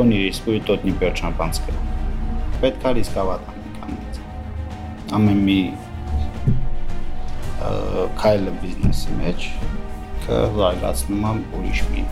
кто не рискует, тот не пьет шампанское։ Պետք է ռիսկավատ անենք ամեն մի քայլը բիզնեսի մեջ կզարգացնում եմ ուրիշ մի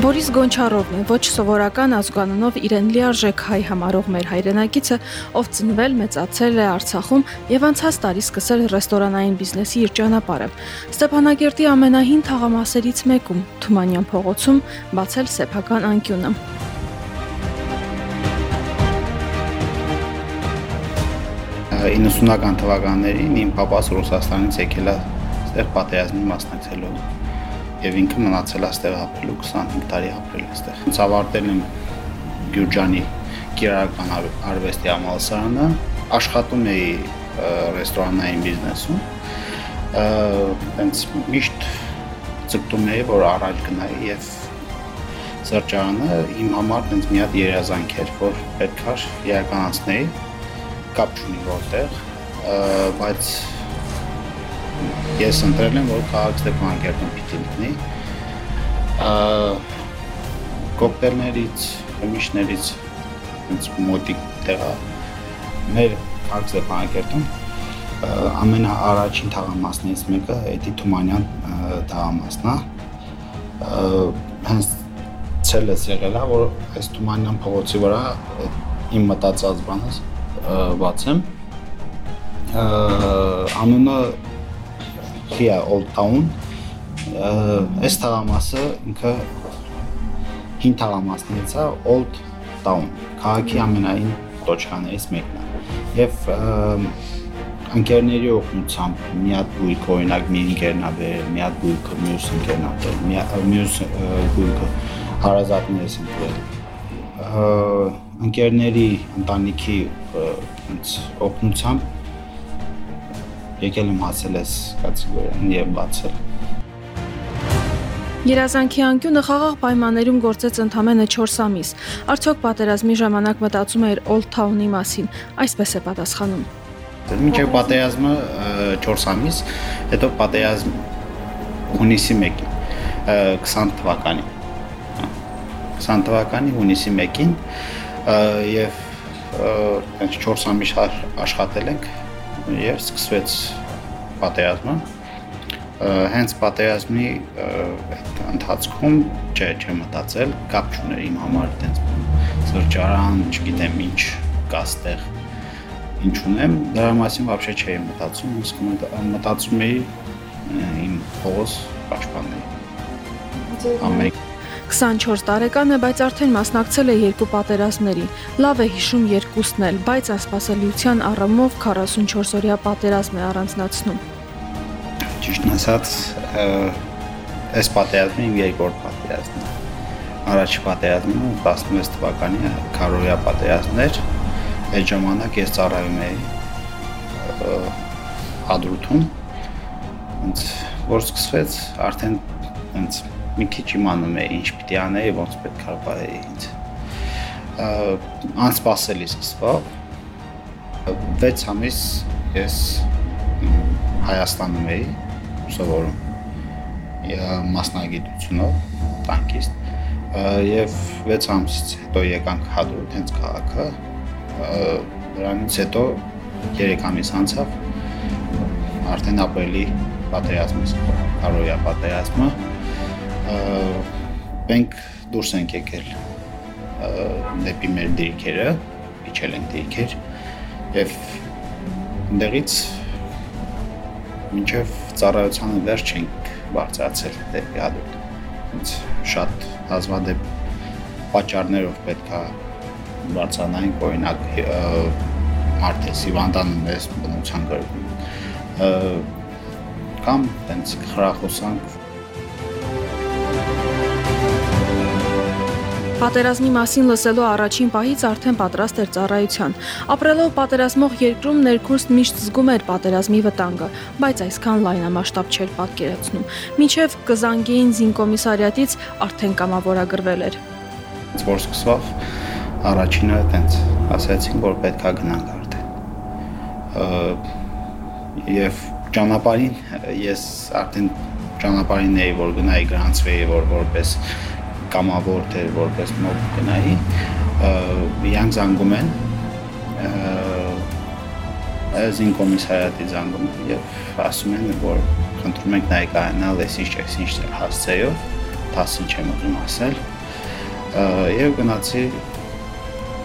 Բորիս Գոնչարովն է, ոչ սովորական ազգանունով իրեն լիարժեք հայ համարող մեր հայրենակիցը, ով ծնվել, մեծացել է Արցախում եւ անցած տարի սկսել ռեստորանային բիզնեսի իր ճանապարհը։ Ստեփանագերտի ամենահին թաղամասերից մեկում, Թումանյան փողոցում, բացել սեփական անկյունը։ Իննսունական թվականներին իմ papas Ռուսաստանից եկել է այդտեղ պատերազմի մասնակցելու եւ ինքը մնացել է այստեղ ապրելու 25 տարի ապրել այստեղ։ Ինձ ավարտել եմ Գյուրջանի կիրառական արվեստի համալսարանը, աշխատում էի ռեստորանային բիզնեսում։ Հենց միշտ ցկտում էի, որ առաջ գնայի եւ սրճարանը իմ համար հենց մի հատ երազանք էր, որ պետք էր իրականացնեի, կապ չունի որտեղ, բայց ես ընտրել եմ, որ քաղաք Ստեփանակերտում պիտի լինի։ Կոկտեյլներից, խմիչքներից հենց մոտիկ տեղա մեր քաղաք Ստեփանակերտում ամենաառաջին թաղամասներից մեկը Էդի Թումանյան թաղամասն է։ Հենց ցելս եղել է, որ այս Թումանյան փողոցի վրա իմ մտածած բանս բացեմ։ Անունը Kia Old Town այս թաղամասը ինքը հին թաղամասներից է Old Town քաղաքի ամենային տոչկաներից մեկն է եւ ընկերների օգնությամբ մի հատ գույք օրինակ մի ընկերն ա բերել մի հատ գույքը մյուս ընկերն ա բերել մյուս գույքը հարազատներս ընկերել ընկերների ընտանիքի օգնությամբ եկել եմ հասել այս կատեգորիան եւ բացել։ Երազանքի անկյունը խաղաղ պայմաններում գործեց ընդամենը 4 ամիս։ Արդյոք պատերազմի ժամանակ մտածում էր Old Town-ի մասին։ Այսպես է պատասխանում։ Մինչև պատերազմը 4 ամիս, հետո պատերազմ հունիսի 1-ին 20 թվականի 20 թվականի հունիսի 1-ին եւ այնց 4 ամիս աշխատել ենք եւ սկսվեց պատերազմը հենց պատերազմի այդ ընթացքում չէ, չէ մտածել, կապ չուներ իմ համար այդպես սրճարան, չգիտեմ ինչ կաստեղ ինչ ունեմ, դրա մասին вообще չէի մտածում, իսկ մտածում էի իմ փողոց պաշտպանել։ Ամեն 24 տարեկան է, բայց արդեն մասնակցել է երկու պատերազմների։ Լավ է հիշում երկուսն էլ, բայց ասպասելիության առումով 44 օրյա պատերազմ է առանձնացնում։ Ճիշտն ասած, այս պատերազմը իմ երկրորդ պատերազմն է։ Առաջի պատերազմը 16 թվականի Քարոյա պատերազմն էր։ Այդ ժամանակ ես ծառայում էի Հադրութում։ Ոնց որ սկսվեց, արդեն ոնց մի քիչ իմանում էի ինչ պիտի անեի, ոնց պետք է բարեի ինձ։ Անսպասելի սկսվավ։ 6 ամիս ես Հայաստանում էի սովորում մասնագիտությունով տանկիստ եւ 6 ամսից հետո եկանք Հադրութ հենց քաղաքը դրանից հետո 3 ամիս անցավ արդեն ապրիլի պատերազմը, Կարոյա պատերազմը մենք դուրս ենք եկել դեպի մեր դիրքերը, իջել ենք դիրքեր եւ ընդեղից մինչև ծառայությանը վերջ ենք բարձրացել դեպի հադուտ։ Ինձ շատ հազվադեպ պատճառներով պետքա բարձրանային օրինակ մարդ է Սիվանդանում ես բնության գրում կամ տենց խրախուսանք Պատերազմի մասին լսելու առաջին պահից արդեն պատրաստ էր ծառայության։ Ապրելով պատերազմող երկրում ներքուստ միշտ զգում էր պատերազմի վտանգը, բայց այսքան լայնամասշտաբ չէր պատկերացնում։ Մինչև կզանգեին զինկոմիսարիատից արդեն կամավորագրվել էր։ Որ սկսվավ առաջինը տենց ասացին, որ պետքա գնանք արդեն։ Եվ ճանապարհին ես արդեն ճանապարհին էի, որ գնայի գրանցվեի, որ որպես որ կամավոր թե որպես մոտ գնայի իրանք զանգում են զին կոմիսարիատի զանգում եւ ասում են որ խնդրում ենք ներկայանալ այս ինչ էս ինչ հասցեով տասը չեմ ուզում ասել եւ գնացի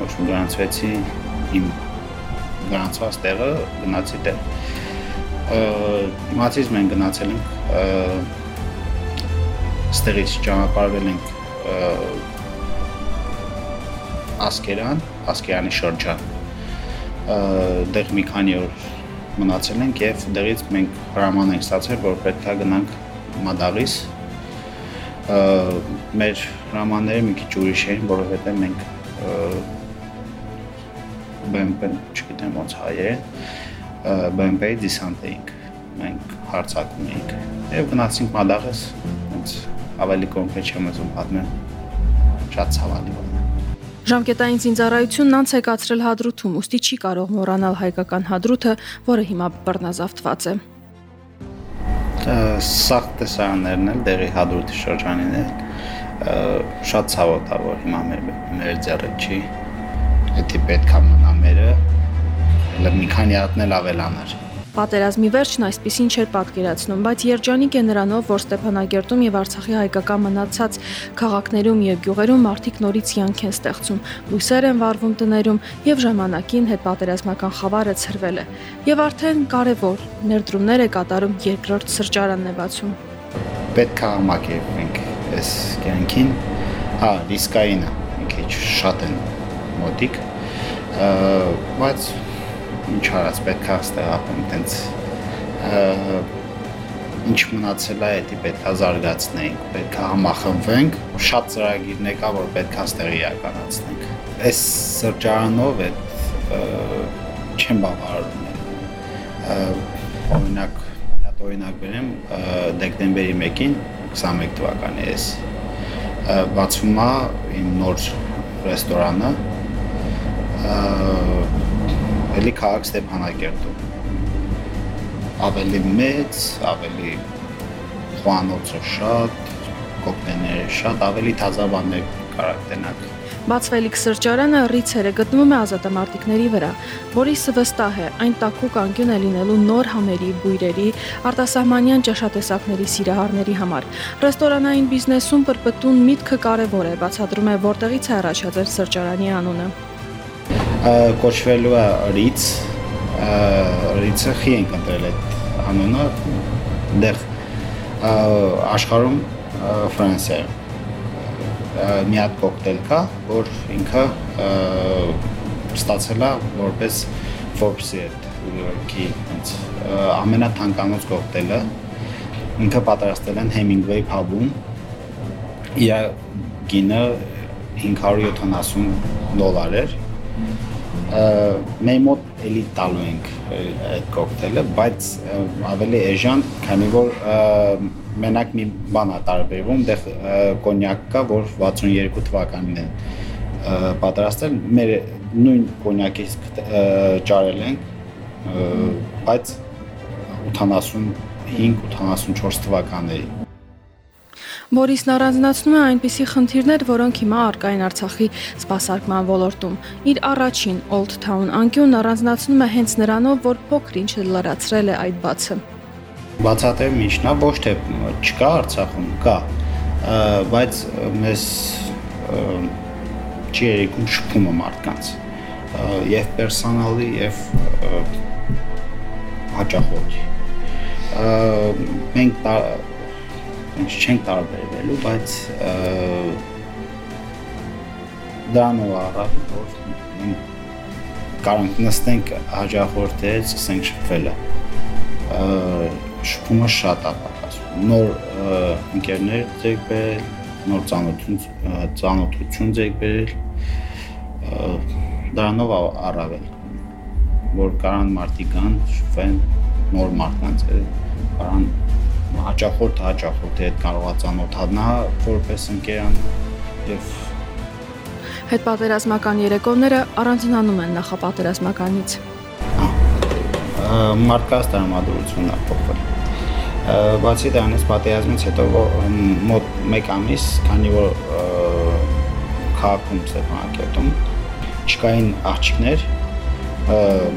ոչ գրանցվեցի իմ գրանցված տեղը գնացի տեղ իմացից մենք գնացել ենք ստեղից ճանապարհվել ենք Ասկերան, Ասկերանի շրջան։ Դեռ մի քանի օր մնացել ենք եւ դերից մենք հրաման ենք ստացել, որ պետքա գնանք Մադաղիս։ Մեր հրամանները մի քիչ ուրիշ էին, որովհետեւ մենք BMP, չգիտեմ ոնց հայերեն, BMP-ի դիսանտ էինք։ Մենք հարցակում էինք եւ գնացինք Մադաղես, ոնց ավելի կոնկրետ չեմ ուզում պատմեմ։ Շատ ցավալի բան է։ Ժամկետային զինծառայությունն անց է կացրել հադրութում, ուստի չի կարող մոռանալ հայկական հադրութը, որը հիմա բռնազավթված է։ Սաղ տեսարաններն էլ դերի հադրութի շրջանին է շատ ցավոտ է որ հիմա մեր մեր ձեռը չի։ Դա պետք է մնա մերը, հələ մի քանի հատն էլ ավելանար։ Պատերազմի վերջն այսպեսին չէր պատկերացնում, բայց երջանիկ է նրանով, որ Ստեփանագերտում եւ Արցախի հայկական մնացած քաղաքներում եւ գյուղերում մարդիկ նորից յանք են ստեղծում, լույսեր են վառվում տներում եւ ժամանակին հետ պատերազմական խավարը ցրվել է։ Եվ արդեն կարևոր ներդրումներ է կատարում երկրորդ սրճարանն է բացում։ Պետք է համակերպենք այս կյանքին, հա, ռիսկային է, մի քիչ շատ են մոտիկ, բայց ինչ արած պետք է ստեղապում տենց ինչ մնացել է, դա պետք է զարգացնենք, պետք է համախմբվենք, շատ ծրագիրներ կա, որ պետք է ստեղ իրականացնենք։ Այս սրճարանով է չեմ բավարարում։ Օրինակ, հատ օրինակ բերեմ, դեկտեմբերի 1-ին 21 թվականի էս բացվում է իմ նոր ռեստորանը էլի քաղաք Ստեփանակերտում։ Ավելի մեծ, ավելի խոանոցը շատ, կոկտեյլները շատ, ավելի թազա բաներ կարակ տնակ։ Բացվելիք սրճարանը ռիցեր է գտնվում է ազատամարտիկների վրա։ Բորիսը վստահ է, այն տակուկ անկյուն է լինելու նոր համերի, բույրերի, արտասահմանյան ճաշատեսակների սիրահարների համար։ Ռեստորանային բիզնեսում պրպտուն միտքը կարևոր է, բացատրում է որտեղից է առաջացել սրճարանի անունը կոչվելու է Ritz Ritz-ը խի ենք ընտրել այդ անունը դեռ աշխարհում Ֆրանսիայում մի հատ կոկտեյլ կա, որ ինքը ստացել է որպես Forbes-ի հետ հենց ամենաթանկանոց կոկտեյլը ինքը պատրաստել են Hemingway pub-ում իր գինը 570 դոլար էր մեր մոտ էլի տալու ենք այդ կոկտեյլը, բայց ավելի էժան, քանի որ մենակ մի բան է տարբերվում, դեղ կոնյակ կա, որ 62 թվականին են պատրաստել, մեր նույն կոնյակից ճարել ենք, բայց 85-84 թվականների Բորիսն առանձնացնում է այնպիսի խնդիրներ, որոնք հիմա արկա են Արցախի սպասարկման ոլորտում։ Իր առաջին Old Town անկյունն առանձնացնում է հենց նրանով, որ փոքր-ինչ լրացրել է այդ բացը։ Բացատեր միջնա ոչ թե չկա Արցախում, կա, բայց մեզ չի երիկում շփումը մարդկանց եւ պերսոնալի եւ հաճախորդի մենք ինչ չենք տարբերվելու, բայց դրանով առավ որ կարանք նստենք հաջախորդը սկսենք շփվելը շփումը շատ է պատասխան նոր ընկերներ ձեր բերել նոր ծանոթություն ծանոթություն ձեր բերել դրանով առավել որ կարան մարդիկ կան շփվեն նոր մարդկանց կարան հաճախորդ հաճախորդի հետ կարողա ծանոթանա որպես ընկերան եւ Հետ պատերազմական երեկոները առանձնանում են նախապատերազմականից։ Մարդկաց տրամադրությունն է փոխվել։ Բացի դրանից պատերազմից հետո մոտ 1 ամիս, քանի որ քաղաքում Ստեփանակերտում չկային աղջիկներ,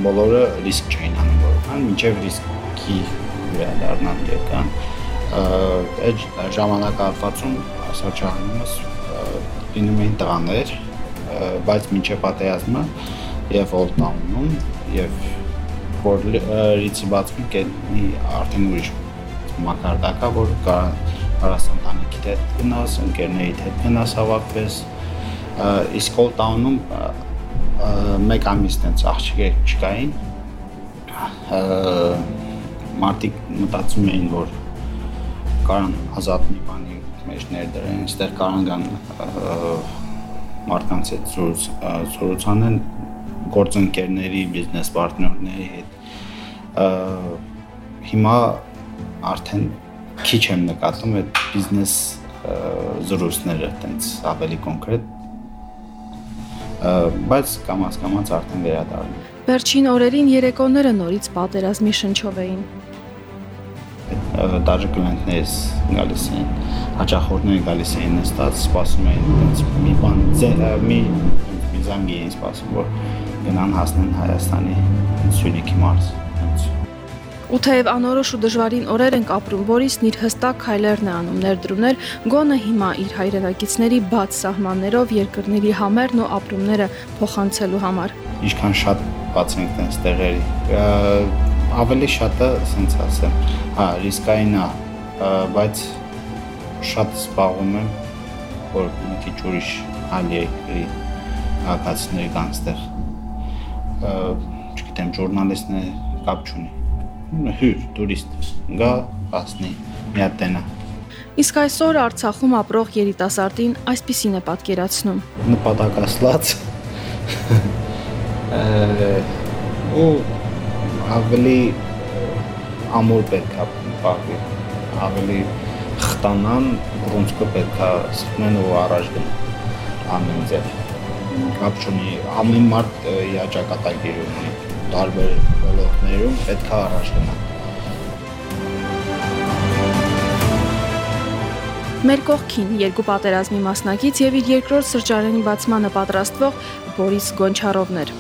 բոլորը ռիսկ չէին անում, որքան մինչև ռիսկի վերադառնան եկան։ Այդ ժամանակահատվածում ասաճանումս լինում էին տղաներ, բայց մինչև պատերազմը եւ Օլտաունում եւ որ լիցի բացվում կենի արդեն ուրիշ մակարդակա որ կարաս ընտանիքի հետ գնաս, ընկերների հետ գնաս հավաքվես իսկ Օլտաունում մեկ ամիս տենց աղջիկեր չկային մարդիկ մտածում էին որ կարան ազատ մի բանի մեջ ներդրեն, այստեղ կարան գան մարդկանց հետ զորուցանեն գործընկերների, բիզնես պարտներների հետ։ Հիմա արդեն քիչ եմ նկատում այդ բիզնես զրույցները, տենց ավելի կոնկրետ բայց կամաց կամաց արդեն վերադառնում։ Վերջին օրերին երեկոները նորից պատերազմի շնչով էին դաժե կլիենտներս գալիս են, հաճախորդներ գալիս էին նստած, սպասում էին այնց մի բան մի մի զանգի էին սպասում, որ գնան հասնեն Հայաստանի Սյունիքի մարզ։ Ու թեև անորոշ ու դժվարին օրեր ենք ապրում, Բորիսն իր հստակ քայլերն է անում ներդրումներ, գոնը հիմա իր հայրենակիցների բաց սահմաններով երկրների համերն ու ապրումները փոխանցելու համար։ Ինչքան շատ բաց ենք տես տեղերի ավելի շատը ասենց ասեմ, հա, ռիսկային է, բայց շատ զբաղվում եմ, որ մի քիչ ուրիշ այլ երկրի հակացիներ կան ստեղ։ Չգիտեմ, ժուրնալիստներ կապ չունի։ Հյուր, տուրիստ, գա, հասնի, մի հատ տենա։ Իսկ այսօր Արցախում ապրող երիտասարդին այսպեսին է պատկերացնում։ Նպատակասլաց ու ավելի ամուր պետք է պահվի, ավելի խտանան, ռունցկը պետք է սխմեն ու առաջ գնան ամեն ձև։ Կապ չունի, ամեն մարդ իր ճակատագիրը ունի, տարբեր ոլորտներում պետք է առաջ գնա։ Մեր կողքին երկու պատերազմի մասնակից եւ իր երկրորդ սրճարանի բացմանը պատրաստվող Բորիս Գոնչարովներ։